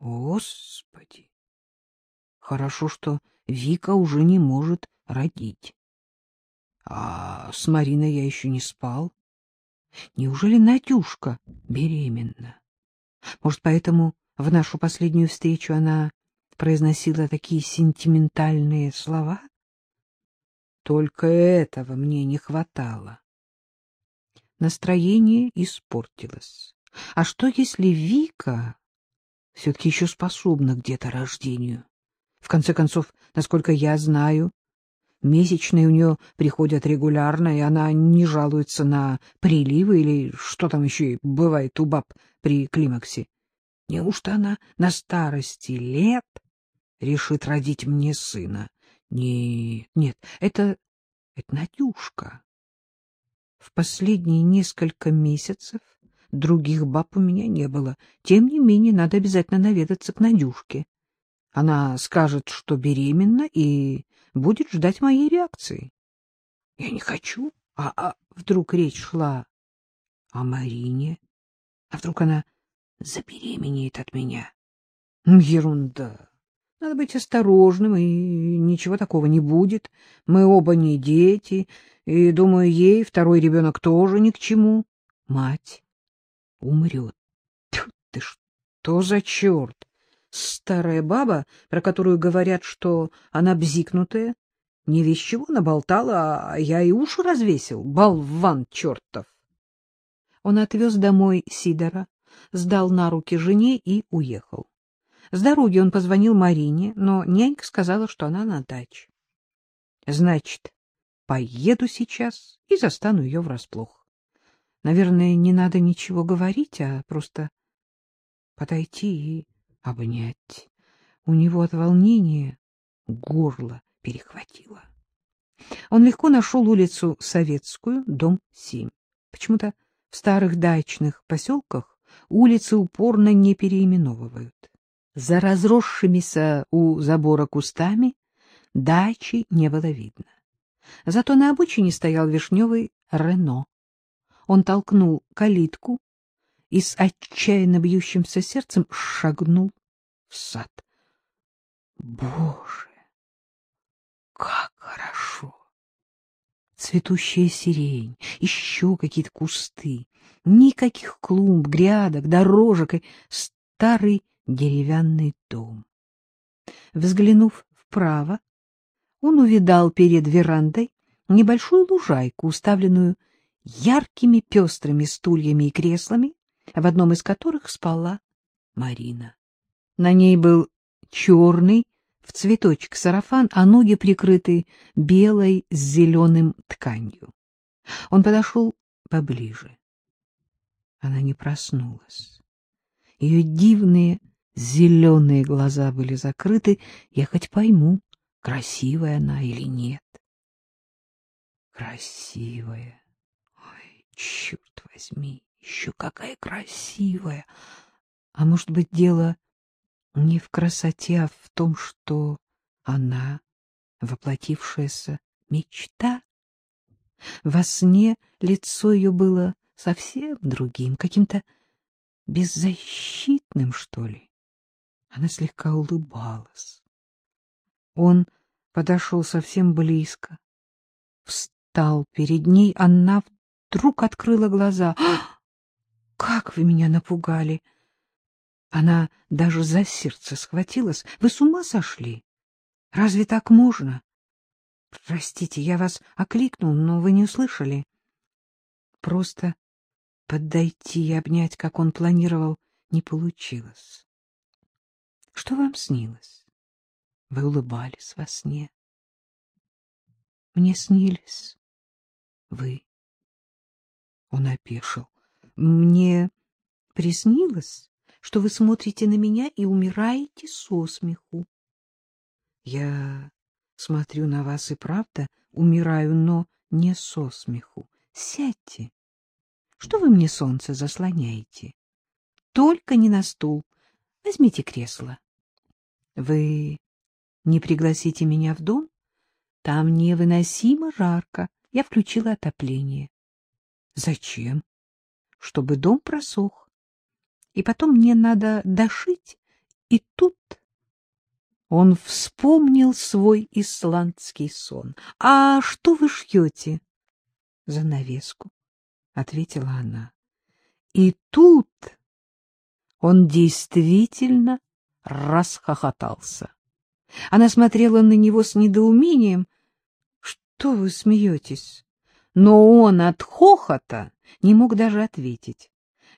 Господи! Хорошо, что Вика уже не может родить. А с Мариной я еще не спал. Неужели Надюшка беременна? Может, поэтому в нашу последнюю встречу она произносила такие сентиментальные слова? Только этого мне не хватало. Настроение испортилось. А что, если Вика все-таки еще способна к деторождению? В конце концов, насколько я знаю, месячные у нее приходят регулярно, и она не жалуется на приливы или что там еще бывает у баб при климаксе. Неужто она на старости лет решит родить мне сына? Нет, нет, это... это Надюшка. В последние несколько месяцев других баб у меня не было. Тем не менее, надо обязательно наведаться к Надюшке. Она скажет, что беременна, и будет ждать моей реакции. Я не хочу. А, а вдруг речь шла о Марине? А вдруг она забеременеет от меня? Ерунда. Надо быть осторожным, и ничего такого не будет. Мы оба не дети, и, думаю, ей второй ребенок тоже ни к чему. Мать умрет. Тьфу ты что за черт? Старая баба, про которую говорят, что она бзикнутая, не весь чего наболтала, а я и уши развесил, болван чертов. Он отвез домой Сидора, сдал на руки жене и уехал. С дороги он позвонил Марине, но нянька сказала, что она на даче. Значит, поеду сейчас и застану ее врасплох. Наверное, не надо ничего говорить, а просто подойти и обнять. У него от волнения горло перехватило. Он легко нашел улицу Советскую, дом 7. Почему-то в старых дачных поселках улицы упорно не переименовывают. За разросшимися у забора кустами дачи не было видно. Зато на обочине стоял вишневый Рено. Он толкнул калитку и с отчаянно бьющимся сердцем шагнул в сад. Боже, как хорошо! Цветущая сирень, еще какие-то кусты, никаких клумб, грядок, дорожек и старый деревянный дом. Взглянув вправо, он увидал перед верандой небольшую лужайку, уставленную яркими пестрыми стульями и креслами, в одном из которых спала Марина. На ней был черный в цветочек сарафан, а ноги прикрыты белой с зеленым тканью. Он подошел поближе. Она не проснулась. Ее дивные зеленые глаза были закрыты. Я хоть пойму, красивая она или нет. Красивая. Черт возьми. Еще какая красивая! А может быть, дело не в красоте, а в том, что она воплотившаяся мечта? Во сне лицо ее было совсем другим, каким-то беззащитным, что ли. Она слегка улыбалась. Он подошел совсем близко, встал перед ней, она вдруг открыла глаза — как вы меня напугали! Она даже за сердце схватилась. Вы с ума сошли? Разве так можно? Простите, я вас окликнул, но вы не услышали. Просто подойти и обнять, как он планировал, не получилось. Что вам снилось? Вы улыбались во сне. Мне снились вы. Он опешил. Мне приснилось, что вы смотрите на меня и умираете со смеху. Я смотрю на вас и правда умираю, но не со смеху. Сядьте. Что вы мне солнце заслоняете? Только не на стул. Возьмите кресло. Вы не пригласите меня в дом? Там невыносимо жарко. Я включила отопление. Зачем? чтобы дом просох. И потом мне надо дошить И тут он вспомнил свой исландский сон. — А что вы шьете? — Занавеску, — ответила она. И тут он действительно расхохотался. Она смотрела на него с недоумением. — Что вы смеетесь? Но он от хохота не мог даже ответить.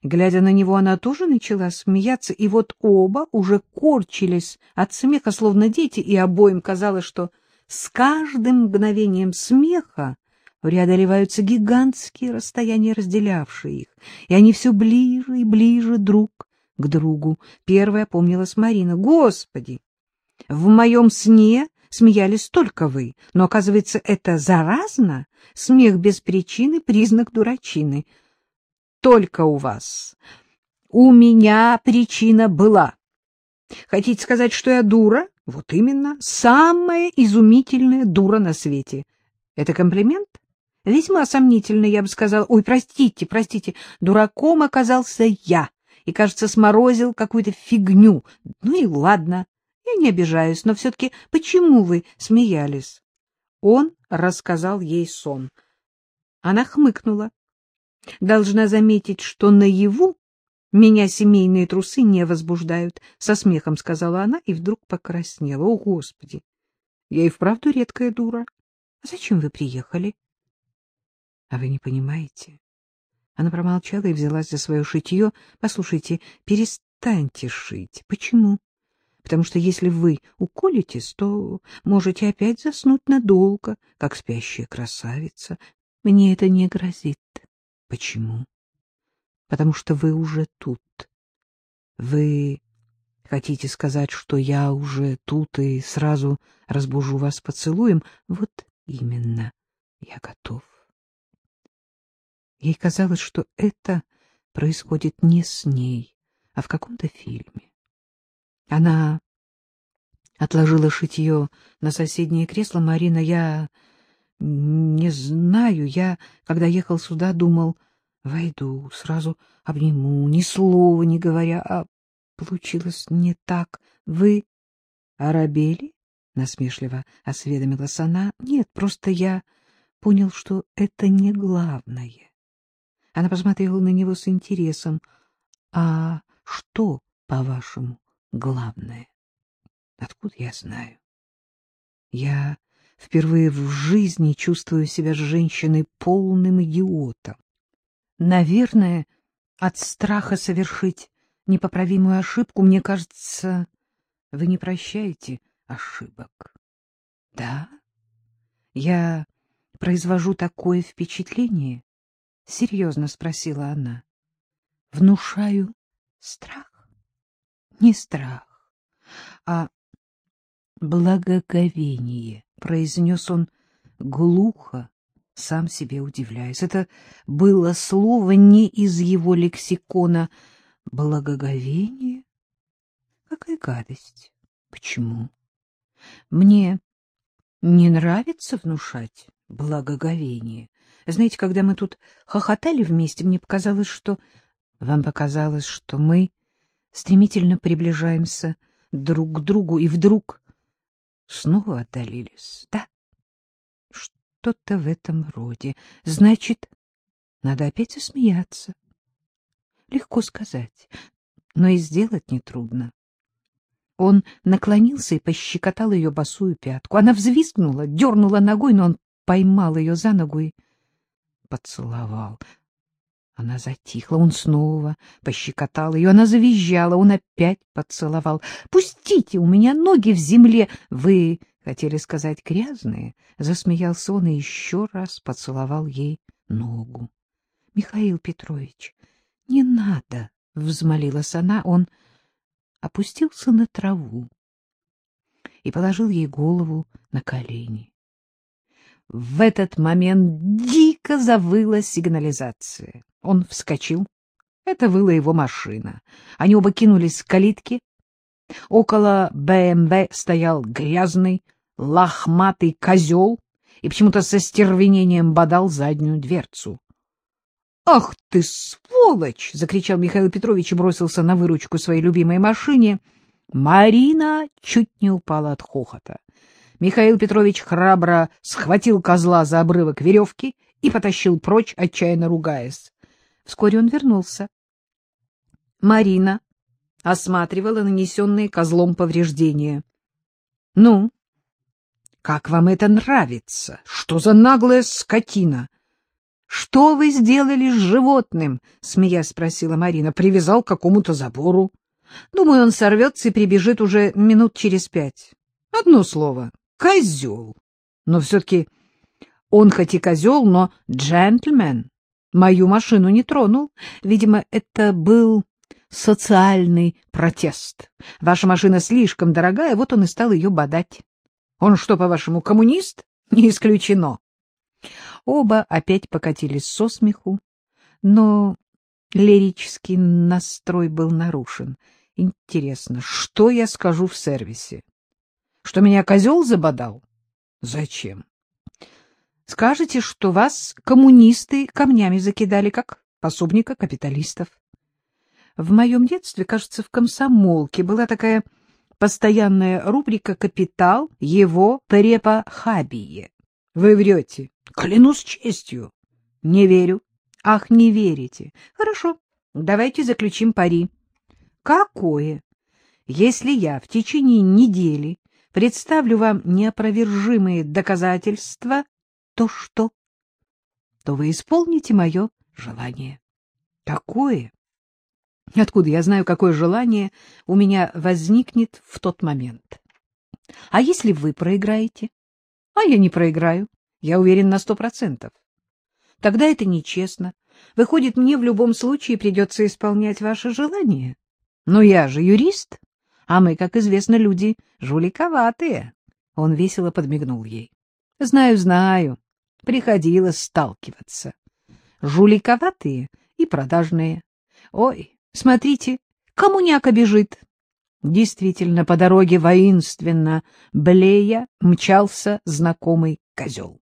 Глядя на него, она тоже начала смеяться, и вот оба уже корчились от смеха, словно дети, и обоим казалось, что с каждым мгновением смеха преодолеваются гигантские расстояния, разделявшие их, и они все ближе и ближе друг к другу. Первая помнилась Марина. «Господи! В моем сне смеялись только вы, но, оказывается, это заразно? Смех без причины — признак дурачины. Только у вас. У меня причина была. Хотите сказать, что я дура? Вот именно, самая изумительная дура на свете. Это комплимент? Весьма сомнительный, я бы сказал. Ой, простите, простите, дураком оказался я и, кажется, сморозил какую-то фигню. Ну и ладно, я не обижаюсь, но все-таки почему вы смеялись? Он рассказал ей сон. Она хмыкнула. Должна заметить, что наяву меня семейные трусы не возбуждают, — со смехом сказала она и вдруг покраснела. О, Господи! Я и вправду редкая дура. А зачем вы приехали? А вы не понимаете? Она промолчала и взялась за свое шитье. Послушайте, перестаньте шить. Почему? Потому что если вы уколетесь, то можете опять заснуть надолго, как спящая красавица. Мне это не грозит. Почему? Потому что вы уже тут. Вы хотите сказать, что я уже тут и сразу разбужу вас поцелуем? Вот именно, я готов. Ей казалось, что это происходит не с ней, а в каком-то фильме. Она отложила шитье на соседнее кресло. Марина, я не знаю, я, когда ехал сюда, думал, войду, сразу обниму, ни слова не говоря, а получилось не так. Вы оробели? — насмешливо осведомилась она. — Нет, просто я понял, что это не главное. Она посмотрела на него с интересом. — А что, по-вашему, главное? — Откуда я знаю? Я впервые в жизни чувствую себя женщиной полным идиотом. Наверное, от страха совершить непоправимую ошибку, мне кажется, вы не прощаете ошибок. Да, я произвожу такое впечатление, — серьезно спросила она. — Внушаю страх? Не страх, а благоговение, — произнес он глухо, сам себе удивляясь. Это было слово не из его лексикона. Благоговение? Какая гадость! Почему? Мне не нравится внушать благоговение. Знаете, когда мы тут хохотали вместе, мне показалось, что... Вам показалось, что мы стремительно приближаемся друг к другу, и вдруг снова отдалились, да? Что-то в этом роде. Значит, надо опять засмеяться. Легко сказать, но и сделать нетрудно. Он наклонился и пощекотал ее босую пятку. Она взвизгнула, дернула ногой, но он поймал ее за ногу и поцеловал. Она затихла, он снова пощекотал ее, она завизжала, он опять поцеловал. — Пустите, у меня ноги в земле! Вы хотели сказать грязные? Засмеялся он и еще раз поцеловал ей ногу. — Михаил Петрович, не надо! — взмолилась она. Он опустился на траву и положил ей голову на колени. В этот момент дико завыла сигнализация. Он вскочил. Это выла его машина. Они оба кинулись к калитке. Около БМВ стоял грязный, лохматый козел и почему-то со стервенением бодал заднюю дверцу. — Ах ты, сволочь! — закричал Михаил Петрович и бросился на выручку своей любимой машине. Марина чуть не упала от хохота. Михаил Петрович храбро схватил козла за обрывок веревки и потащил прочь, отчаянно ругаясь. Вскоре он вернулся. Марина осматривала нанесенные козлом повреждения. — Ну, как вам это нравится? Что за наглая скотина? — Что вы сделали с животным? — смеясь спросила Марина. — Привязал к какому-то забору. Думаю, он сорвется и прибежит уже минут через пять. Одно слово — козел. Но все-таки он хоть и козел, но джентльмен. Мою машину не тронул. Видимо, это был социальный протест. Ваша машина слишком дорогая, вот он и стал ее бодать. Он что, по-вашему, коммунист? Не исключено. Оба опять покатились со смеху, но лирический настрой был нарушен. Интересно, что я скажу в сервисе? Что меня козел забодал? Зачем? Скажете, что вас коммунисты камнями закидали, как пособника капиталистов. В моем детстве, кажется, в комсомолке была такая постоянная рубрика «Капитал его препохабие». Вы врете. Клянусь честью. Не верю. Ах, не верите. Хорошо, давайте заключим пари. Какое? Если я в течение недели представлю вам неопровержимые доказательства, то что? То вы исполните мое желание. Какое? Откуда я знаю, какое желание у меня возникнет в тот момент? А если вы проиграете? А я не проиграю. Я уверен на сто процентов. Тогда это нечестно. Выходит, мне в любом случае придется исполнять ваше желание. Но я же юрист, а мы, как известно, люди жуликоватые. Он весело подмигнул ей. Знаю, знаю. Приходилось сталкиваться. Жуликоватые и продажные. Ой, Смотрите, коммуняка бежит. Действительно, по дороге воинственно, блея, мчался знакомый козел.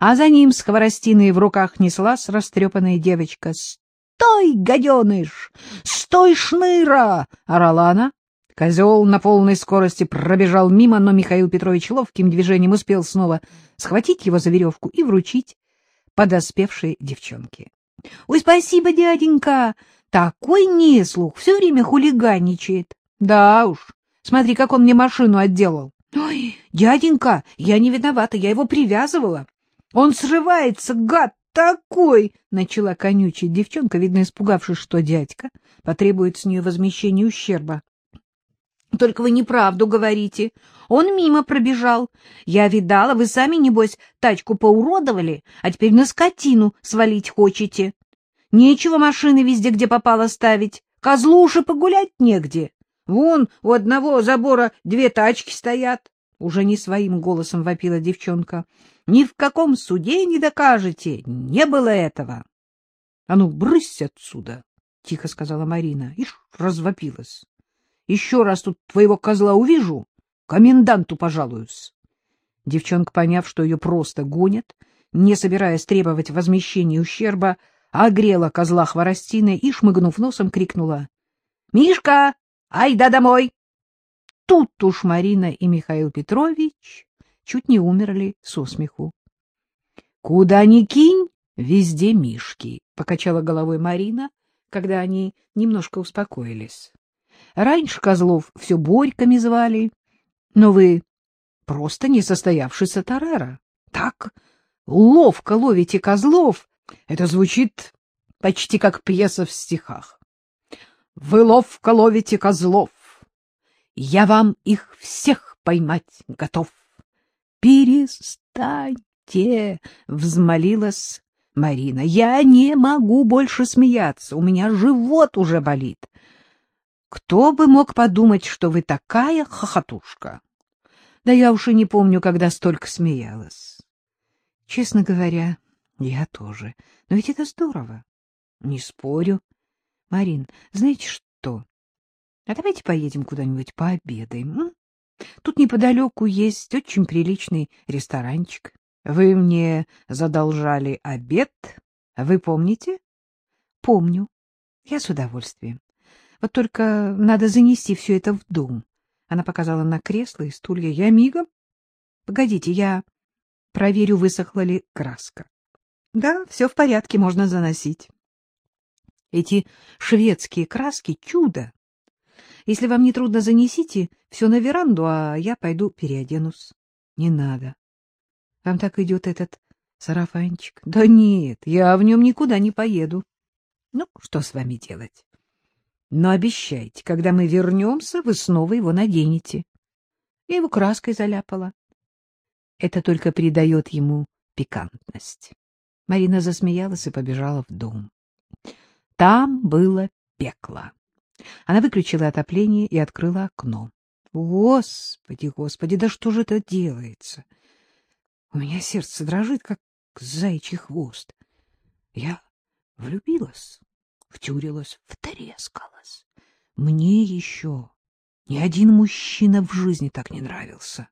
А за ним с хворостиной в руках неслась растрепанная девочка. «Стой, гаденыш! Стой, шныра!» — орала она. Козел на полной скорости пробежал мимо, но Михаил Петрович ловким движением успел снова схватить его за веревку и вручить подоспевшей девчонке. — Ой, спасибо, дяденька! Такой неслух, все время хулиганничает. Да уж, смотри, как он мне машину отделал. Ой, дяденька, я не виновата, я его привязывала. Он срывается, гад такой! Начала конючить девчонка, видно, испугавшись, что дядька потребует с нее возмещения ущерба. Только вы неправду говорите. Он мимо пробежал. Я видала, вы сами, небось, тачку поуродовали, а теперь на скотину свалить хочете. Нечего машины везде, где попало, ставить. Козлу уж погулять негде. Вон у одного забора две тачки стоят. Уже не своим голосом вопила девчонка. Ни в каком суде не докажете. Не было этого. — А ну, брысь отсюда, — тихо сказала Марина. Ишь, развопилась. Еще раз тут твоего козла увижу, коменданту пожалуюсь. Девчонка, поняв, что ее просто гонят, не собираясь требовать возмещения ущерба, огрела козла хворостиной и, шмыгнув носом, крикнула. — Мишка, айда домой! Тут уж Марина и Михаил Петрович чуть не умерли со смеху. — Куда ни кинь, везде Мишки, — покачала головой Марина, когда они немножко успокоились. Раньше козлов все Борьками звали, но вы просто несостоявшийся Тарера. Так ловко ловите козлов, это звучит почти как пьеса в стихах. Вы ловко ловите козлов. Я вам их всех поймать готов. Перестаньте, взмолилась Марина. Я не могу больше смеяться. У меня живот уже болит. Кто бы мог подумать, что вы такая хохотушка? Да я уж и не помню, когда столько смеялась. Честно говоря, я тоже. Но ведь это здорово. Не спорю. Марин, знаете что? А давайте поедем куда-нибудь пообедаем. М? Тут неподалеку есть очень приличный ресторанчик. Вы мне задолжали обед. Вы помните? Помню. Я с удовольствием. Вот только надо занести все это в дом. Она показала на кресло и стулья. Я мигом. Погодите, я проверю, высохла ли краска. Да, все в порядке, можно заносить. Эти шведские краски — чудо. Если вам не трудно, занесите все на веранду, а я пойду переоденусь. Не надо. Вам так идет этот сарафанчик? Да нет, я в нем никуда не поеду. Ну, что с вами делать? Но обещайте, когда мы вернемся, вы снова его наденете. Я его краской заляпала. Это только придает ему пикантность. Марина засмеялась и побежала в дом. Там было пекло. Она выключила отопление и открыла окно. Господи, господи, да что же это делается? У меня сердце дрожит, как заячий хвост. Я влюбилась, втюрилась, втрескалась. Мне еще ни один мужчина в жизни так не нравился.